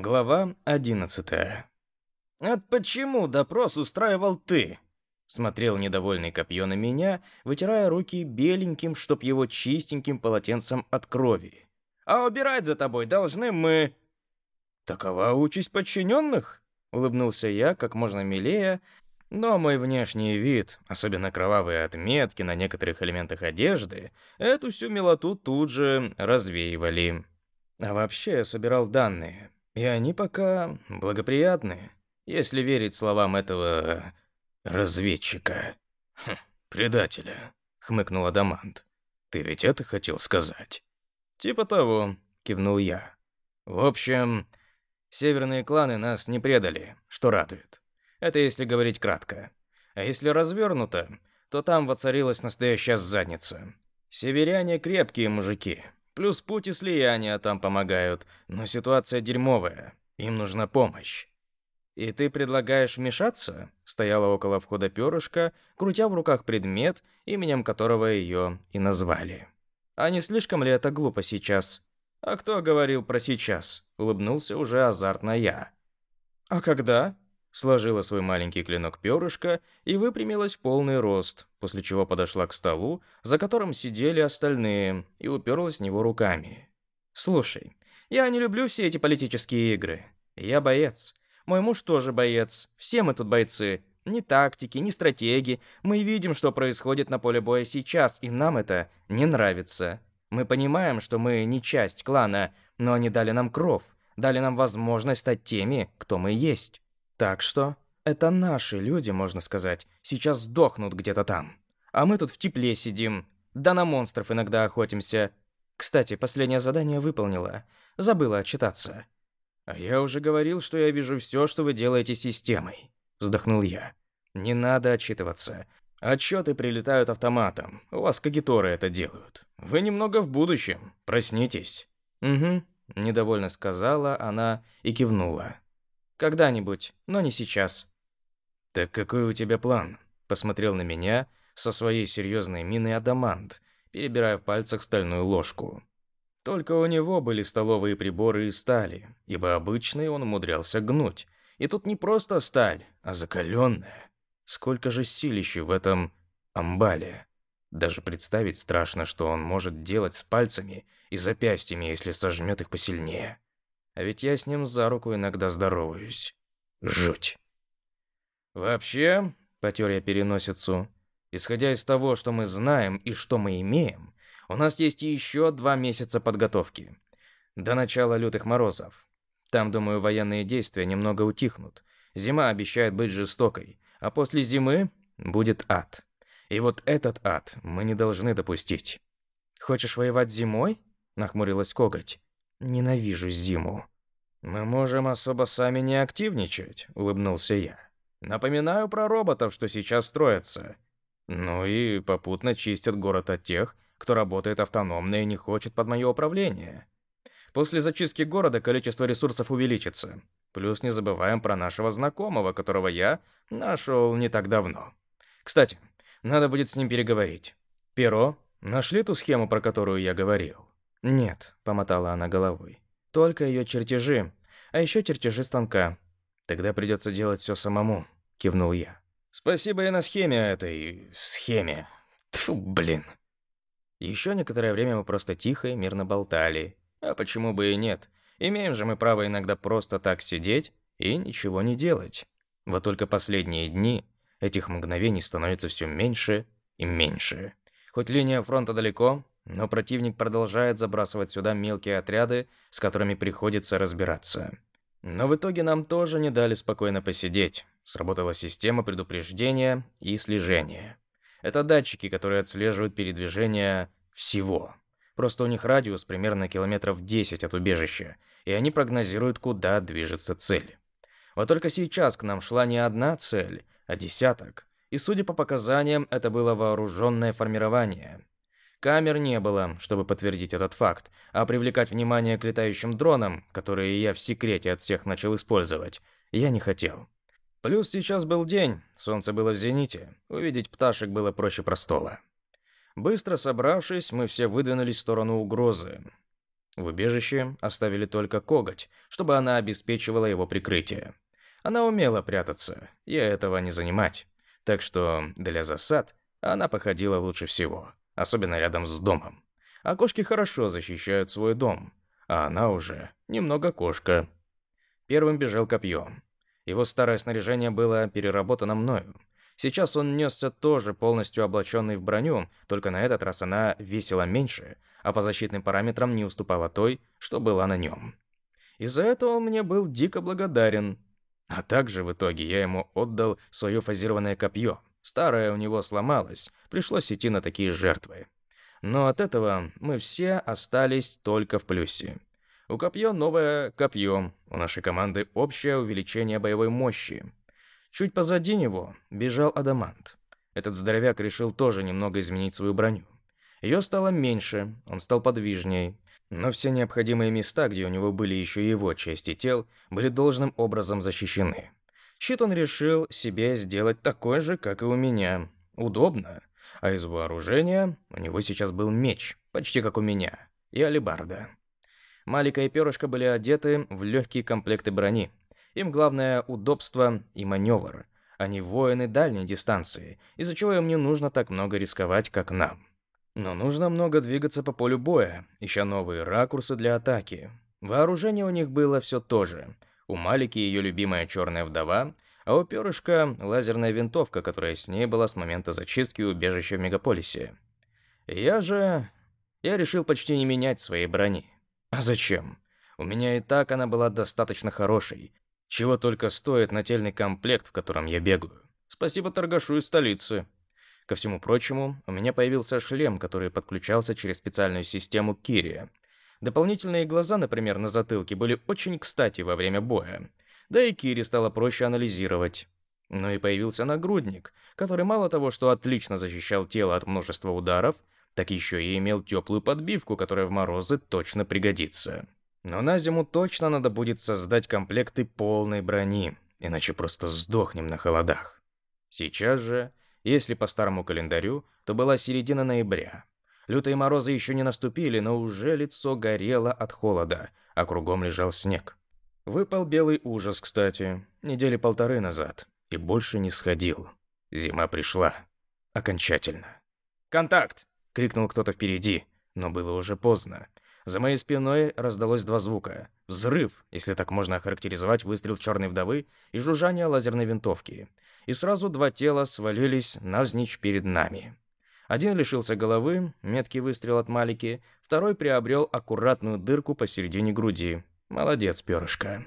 Глава 11. «От почему допрос устраивал ты?» Смотрел недовольный копье на меня, вытирая руки беленьким, чтоб его чистеньким полотенцем от крови. «А убирать за тобой должны мы...» «Такова участь подчиненных?» — улыбнулся я как можно милее, но мой внешний вид, особенно кровавые отметки на некоторых элементах одежды, эту всю милоту тут же развеивали. А вообще я собирал данные, и они пока благоприятные, если верить словам этого разведчика. Хм, предателя, хмыкнул Адамант. Ты ведь это хотел сказать? Типа того, кивнул я. В общем, северные кланы нас не предали, что радует. Это если говорить кратко. А если развернуто, то там воцарилась настоящая задница. Северяне крепкие мужики, Плюс путь и слияния там помогают, но ситуация дерьмовая. Им нужна помощь. И ты предлагаешь вмешаться? Стояла около входа перышко, крутя в руках предмет, именем которого ее и назвали. А не слишком ли это глупо сейчас? А кто говорил про сейчас? Улыбнулся уже азартно я. А когда? Сложила свой маленький клинок перышко и выпрямилась в полный рост, после чего подошла к столу, за которым сидели остальные, и уперлась в него руками. «Слушай, я не люблю все эти политические игры. Я боец. Мой муж тоже боец. Все мы тут бойцы. Ни тактики, ни стратеги. Мы видим, что происходит на поле боя сейчас, и нам это не нравится. Мы понимаем, что мы не часть клана, но они дали нам кров, дали нам возможность стать теми, кто мы есть. Так что это наши люди, можно сказать, сейчас сдохнут где-то там. А мы тут в тепле сидим, да на монстров иногда охотимся. Кстати, последнее задание выполнила. Забыла отчитаться. А я уже говорил, что я вижу все, что вы делаете системой, вздохнул я. Не надо отчитываться. Отчеты прилетают автоматом. У вас кагиторы это делают. Вы немного в будущем. Проснитесь. Угу, недовольно сказала она и кивнула. Когда-нибудь, но не сейчас. Так какой у тебя план? Посмотрел на меня со своей серьезной миной Адамант, перебирая в пальцах стальную ложку. Только у него были столовые приборы из стали, ибо обычные он умудрялся гнуть. И тут не просто сталь, а закаленная. Сколько же силища в этом амбале. Даже представить страшно, что он может делать с пальцами и запястьями, если сожмет их посильнее. А ведь я с ним за руку иногда здороваюсь. Жуть. Вообще, потер я переносицу, исходя из того, что мы знаем и что мы имеем, у нас есть еще два месяца подготовки. До начала лютых морозов. Там, думаю, военные действия немного утихнут. Зима обещает быть жестокой, а после зимы будет ад. И вот этот ад мы не должны допустить. Хочешь воевать зимой? нахмурилась Коготь. Ненавижу зиму. Мы можем особо сами не активничать, улыбнулся я. Напоминаю про роботов, что сейчас строятся. Ну и попутно чистят город от тех, кто работает автономно и не хочет под мое управление. После зачистки города количество ресурсов увеличится. Плюс не забываем про нашего знакомого, которого я нашел не так давно. Кстати, надо будет с ним переговорить. Перо, нашли ту схему, про которую я говорил? «Нет», — помотала она головой. «Только ее чертежи, а еще чертежи станка. Тогда придется делать все самому», — кивнул я. «Спасибо и на схеме этой... схеме. Тьфу, блин». Еще некоторое время мы просто тихо и мирно болтали. А почему бы и нет? Имеем же мы право иногда просто так сидеть и ничего не делать. Вот только последние дни этих мгновений становится все меньше и меньше. Хоть линия фронта далеко, но противник продолжает забрасывать сюда мелкие отряды, с которыми приходится разбираться. Но в итоге нам тоже не дали спокойно посидеть. Сработала система предупреждения и слежения. Это датчики, которые отслеживают передвижение всего. Просто у них радиус примерно километров 10 от убежища, и они прогнозируют, куда движется цель. Вот только сейчас к нам шла не одна цель, а десяток. И судя по показаниям, это было вооруженное формирование. Камер не было, чтобы подтвердить этот факт, а привлекать внимание к летающим дронам, которые я в секрете от всех начал использовать, я не хотел. Плюс сейчас был день, солнце было в зените, увидеть пташек было проще простого. Быстро собравшись, мы все выдвинулись в сторону угрозы. В убежище оставили только коготь, чтобы она обеспечивала его прикрытие. Она умела прятаться, я этого не занимать. Так что для засад она походила лучше всего, особенно рядом с домом. А кошки хорошо защищают свой дом, а она уже немного кошка. Первым бежал копье. Его старое снаряжение было переработано мною. Сейчас он несся тоже полностью облаченный в броню, только на этот раз она весила меньше, а по защитным параметрам не уступала той, что была на нем. Из-за этого он мне был дико благодарен. А также в итоге я ему отдал свое фазированное копье. Старое у него сломалось, пришлось идти на такие жертвы. Но от этого мы все остались только в плюсе. У копье новое копье, у нашей команды общее увеличение боевой мощи. Чуть позади него бежал Адамант. Этот здоровяк решил тоже немного изменить свою броню. Ее стало меньше, он стал подвижней, но все необходимые места, где у него были еще его части тел, были должным образом защищены. Щит он решил себе сделать такой же, как и у меня. Удобно. А из вооружения у него сейчас был меч, почти как у меня, и алебарда. Малика и Перышко были одеты в легкие комплекты брони. Им главное удобство и маневр. Они воины дальней дистанции, из-за чего им не нужно так много рисковать, как нам. Но нужно много двигаться по полю боя, ища новые ракурсы для атаки. Вооружение у них было все то же. У Малики ее любимая черная вдова, а у Перышка лазерная винтовка, которая с ней была с момента зачистки убежища в мегаполисе. Я же... Я решил почти не менять своей брони. А зачем? У меня и так она была достаточно хорошей. Чего только стоит нательный комплект, в котором я бегаю. Спасибо торгашу из столицы. Ко всему прочему, у меня появился шлем, который подключался через специальную систему Кири. Дополнительные глаза, например, на затылке, были очень кстати во время боя. Да и Кири стало проще анализировать. Ну и появился нагрудник, который мало того, что отлично защищал тело от множества ударов, так еще и имел теплую подбивку, которая в морозы точно пригодится. Но на зиму точно надо будет создать комплекты полной брони, иначе просто сдохнем на холодах. Сейчас же, если по старому календарю, то была середина ноября. Лютые морозы еще не наступили, но уже лицо горело от холода, а кругом лежал снег. Выпал белый ужас, кстати, недели полторы назад, и больше не сходил. Зима пришла. Окончательно. «Контакт!» крикнул кто-то впереди, но было уже поздно. За моей спиной раздалось два звука. Взрыв, если так можно охарактеризовать выстрел черной вдовы, и жужжание лазерной винтовки. И сразу два тела свалились навзничь перед нами. Один лишился головы, меткий выстрел от Малики, второй приобрел аккуратную дырку посередине груди. Молодец, перышко.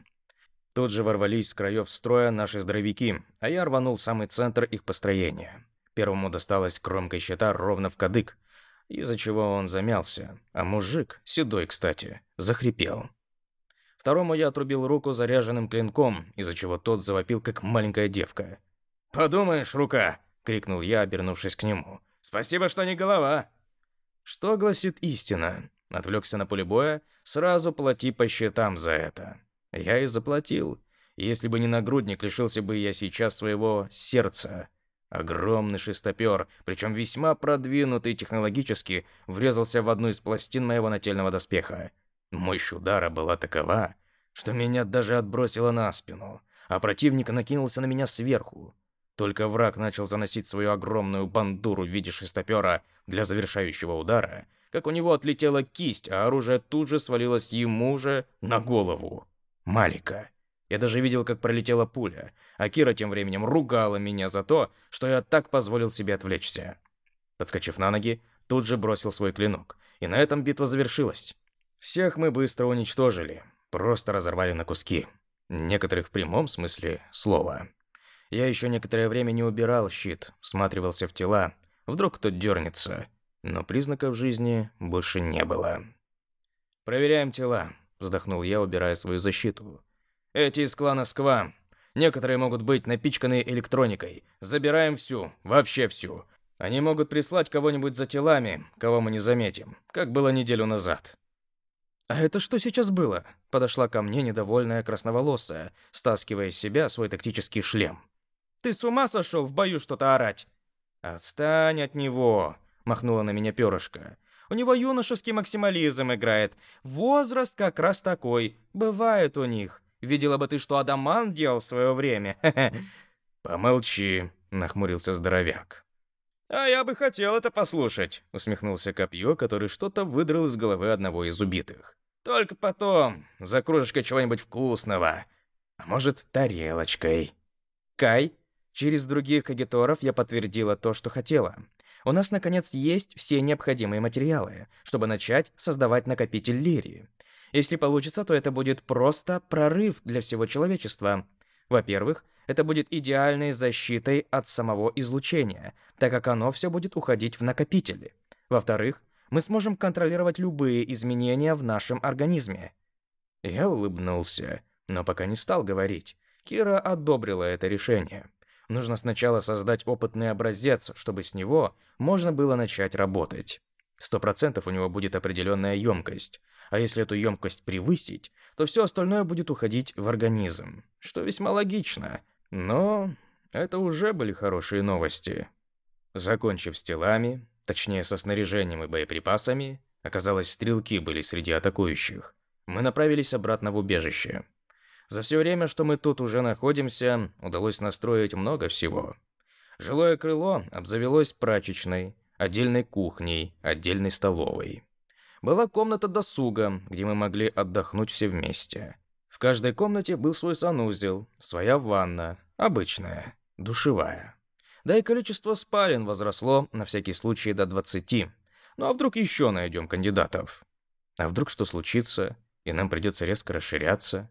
Тут же ворвались с краев строя наши здоровяки, а я рванул в самый центр их построения. Первому досталась кромкой щита ровно в кадык, из-за чего он замялся, а мужик, седой, кстати, захрипел. Второму я отрубил руку заряженным клинком, из-за чего тот завопил, как маленькая девка. «Подумаешь, рука!» — крикнул я, обернувшись к нему. «Спасибо, что не голова!» Что гласит истина? Отвлекся на поле боя, сразу плати по счетам за это. Я и заплатил. Если бы не нагрудник, лишился бы я сейчас своего сердца. Огромный шестопер, причем весьма продвинутый технологически, врезался в одну из пластин моего нательного доспеха. Мощь удара была такова, что меня даже отбросило на спину, а противник накинулся на меня сверху. Только враг начал заносить свою огромную бандуру в виде шестопера для завершающего удара, как у него отлетела кисть, а оружие тут же свалилось ему же на голову. Малика. Я даже видел, как пролетела пуля, а Кира тем временем ругала меня за то, что я так позволил себе отвлечься. Подскочив на ноги, тут же бросил свой клинок, и на этом битва завершилась. Всех мы быстро уничтожили, просто разорвали на куски. Некоторых в прямом смысле слова. Я еще некоторое время не убирал щит, всматривался в тела, вдруг кто дернется, но признаков жизни больше не было. «Проверяем тела», — вздохнул я, убирая свою защиту. Эти из клана Сква. Некоторые могут быть напичканы электроникой. Забираем всю, вообще всю. Они могут прислать кого-нибудь за телами, кого мы не заметим, как было неделю назад. «А это что сейчас было?» Подошла ко мне недовольная красноволосая, стаскивая с себя свой тактический шлем. «Ты с ума сошел в бою что-то орать?» «Отстань от него!» — махнула на меня перышко. У него юношеский максимализм играет. Возраст как раз такой. Бывает у них. Видела бы ты, что Адаман делал в свое время. Помолчи, нахмурился здоровяк. «А я бы хотел это послушать», — усмехнулся Копье, который что-то выдрал из головы одного из убитых. «Только потом, за кружечкой чего-нибудь вкусного. А может, тарелочкой». «Кай, через других кагиторов я подтвердила то, что хотела. У нас, наконец, есть все необходимые материалы, чтобы начать создавать накопитель лирии. Если получится, то это будет просто прорыв для всего человечества. Во-первых, это будет идеальной защитой от самого излучения, так как оно все будет уходить в накопители. Во-вторых, мы сможем контролировать любые изменения в нашем организме. Я улыбнулся, но пока не стал говорить. Кира одобрила это решение. Нужно сначала создать опытный образец, чтобы с него можно было начать работать. Сто процентов у него будет определенная емкость. А если эту емкость превысить, то все остальное будет уходить в организм. Что весьма логично. Но это уже были хорошие новости. Закончив с телами, точнее со снаряжением и боеприпасами, оказалось, стрелки были среди атакующих. Мы направились обратно в убежище. За все время, что мы тут уже находимся, удалось настроить много всего. Жилое крыло обзавелось прачечной, отдельной кухней, отдельной столовой. Была комната досуга, где мы могли отдохнуть все вместе. В каждой комнате был свой санузел, своя ванна, обычная, душевая. Да и количество спален возросло на всякий случай до 20. Ну а вдруг еще найдем кандидатов? А вдруг что случится, и нам придется резко расширяться?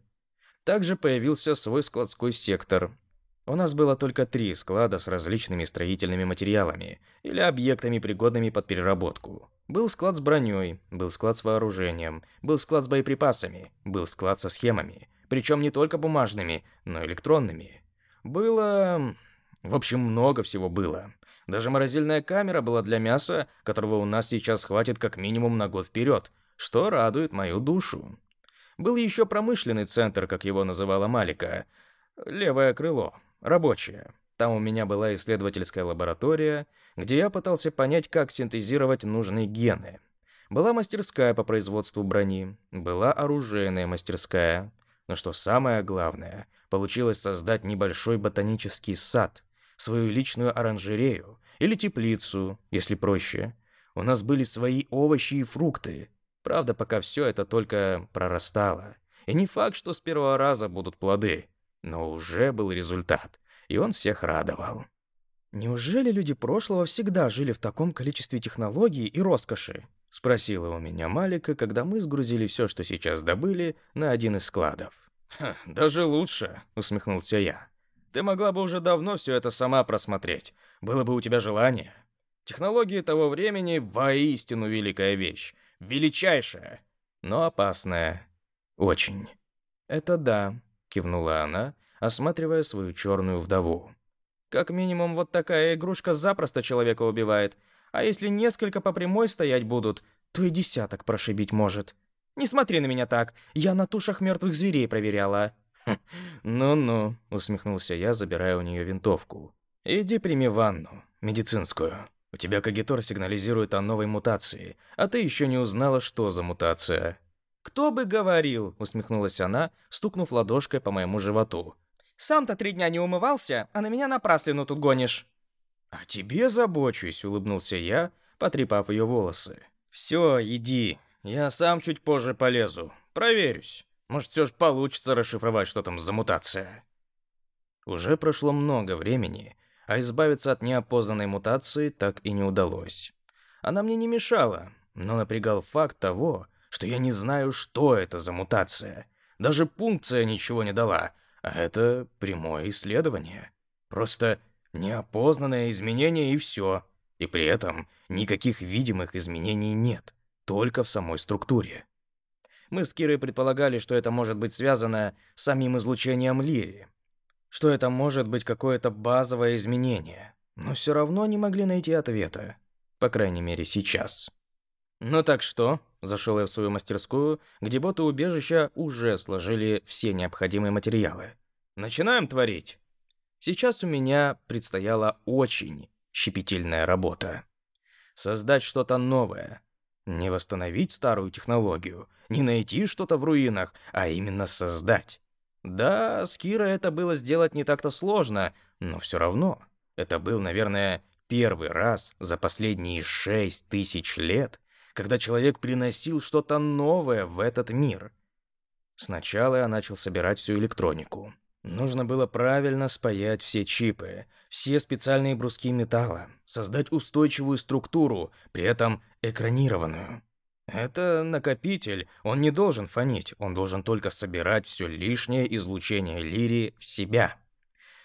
Также появился свой складской сектор. У нас было только три склада с различными строительными материалами или объектами, пригодными под переработку. Был склад с броней, был склад с вооружением, был склад с боеприпасами, был склад со схемами. Причем не только бумажными, но и электронными. Было... В общем, много всего было. Даже морозильная камера была для мяса, которого у нас сейчас хватит как минимум на год вперед, что радует мою душу. Был еще промышленный центр, как его называла Малика. Левое крыло, рабочее. Там у меня была исследовательская лаборатория, где я пытался понять, как синтезировать нужные гены. Была мастерская по производству брони, была оружейная мастерская. Но что самое главное, получилось создать небольшой ботанический сад, свою личную оранжерею или теплицу, если проще. У нас были свои овощи и фрукты. Правда, пока все это только прорастало. И не факт, что с первого раза будут плоды, но уже был результат и он всех радовал. «Неужели люди прошлого всегда жили в таком количестве технологий и роскоши?» — спросила у меня Малика, когда мы сгрузили все, что сейчас добыли, на один из складов. «Даже лучше», — усмехнулся я. «Ты могла бы уже давно все это сама просмотреть. Было бы у тебя желание. Технологии того времени — воистину великая вещь. Величайшая, но опасная. Очень». «Это да», — кивнула она, осматривая свою черную вдову. Как минимум, вот такая игрушка запросто человека убивает. А если несколько по прямой стоять будут, то и десяток прошибить может. Не смотри на меня так, я на тушах мертвых зверей проверяла. Хм, «Ну-ну», — усмехнулся я, забирая у нее винтовку. «Иди прими ванну, медицинскую. У тебя Кагитор сигнализирует о новой мутации, а ты еще не узнала, что за мутация». «Кто бы говорил», — усмехнулась она, стукнув ладошкой по моему животу. Сам-то три дня не умывался, а на меня напраслину тут гонишь». «О тебе забочусь», — улыбнулся я, потрепав ее волосы. «Все, иди. Я сам чуть позже полезу. Проверюсь. Может, все же получится расшифровать, что там за мутация». Уже прошло много времени, а избавиться от неопознанной мутации так и не удалось. Она мне не мешала, но напрягал факт того, что я не знаю, что это за мутация. Даже пункция ничего не дала, а это прямое исследование. Просто неопознанное изменение и все. И при этом никаких видимых изменений нет, только в самой структуре. Мы с Кирой предполагали, что это может быть связано с самим излучением Лири. Что это может быть какое-то базовое изменение. Но все равно не могли найти ответа. По крайней мере, сейчас. «Ну так что?» – зашел я в свою мастерскую, где боты убежища уже сложили все необходимые материалы. «Начинаем творить?» Сейчас у меня предстояла очень щепетильная работа. Создать что-то новое. Не восстановить старую технологию, не найти что-то в руинах, а именно создать. Да, с Кира это было сделать не так-то сложно, но все равно. Это был, наверное, первый раз за последние шесть тысяч лет, когда человек приносил что-то новое в этот мир. Сначала я начал собирать всю электронику. Нужно было правильно спаять все чипы, все специальные бруски металла, создать устойчивую структуру, при этом экранированную. Это накопитель, он не должен фонить, он должен только собирать все лишнее излучение лирии в себя.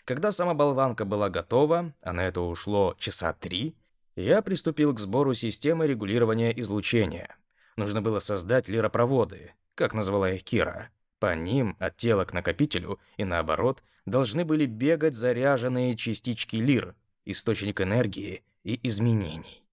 Когда сама болванка была готова, а на это ушло часа три, я приступил к сбору системы регулирования излучения. Нужно было создать лиропроводы, как назвала их Кира. По ним от тела к накопителю и наоборот должны были бегать заряженные частички лир, источник энергии и изменений.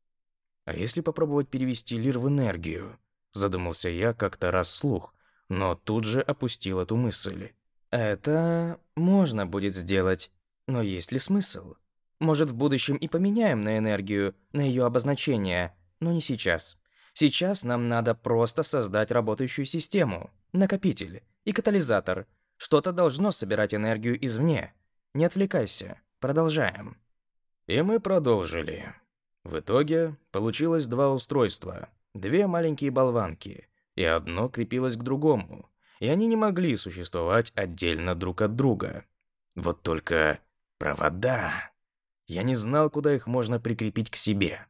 А если попробовать перевести лир в энергию? Задумался я как-то раз вслух, но тут же опустил эту мысль. Это можно будет сделать, но есть ли смысл? Может, в будущем и поменяем на энергию, на ее обозначение, но не сейчас. Сейчас нам надо просто создать работающую систему, накопитель и катализатор. Что-то должно собирать энергию извне. Не отвлекайся. Продолжаем. И мы продолжили. В итоге получилось два устройства, две маленькие болванки, и одно крепилось к другому, и они не могли существовать отдельно друг от друга. Вот только провода. Я не знал, куда их можно прикрепить к себе.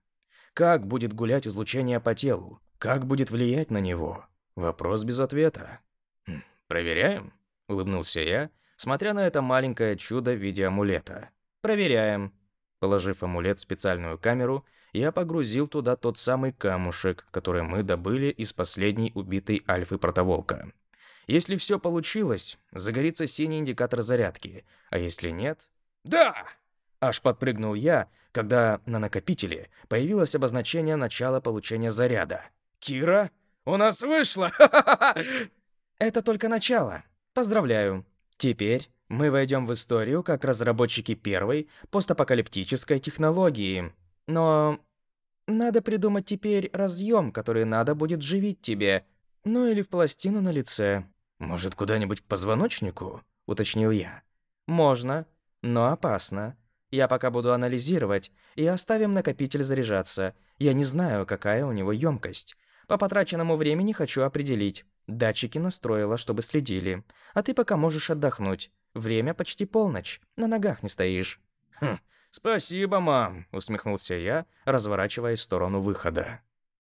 Как будет гулять излучение по телу? Как будет влиять на него? Вопрос без ответа. Хм, «Проверяем?» — улыбнулся я, смотря на это маленькое чудо в виде амулета. «Проверяем», Положив амулет в специальную камеру, я погрузил туда тот самый камушек, который мы добыли из последней убитой альфы протоволка. Если все получилось, загорится синий индикатор зарядки, а если нет... «Да!» Аж подпрыгнул я, когда на накопителе появилось обозначение начала получения заряда. «Кира, у нас вышло! Это только начало. Поздравляю. Теперь мы войдем в историю как разработчики первой постапокалиптической технологии. Но надо придумать теперь разъем, который надо будет живить тебе. Ну или в пластину на лице. Может, куда-нибудь к позвоночнику? Уточнил я. Можно, но опасно. Я пока буду анализировать, и оставим накопитель заряжаться. Я не знаю, какая у него емкость. По потраченному времени хочу определить. Датчики настроила, чтобы следили. А ты пока можешь отдохнуть. Время почти полночь, на ногах не стоишь». «Хм, спасибо, мам», — усмехнулся я, разворачиваясь в сторону выхода.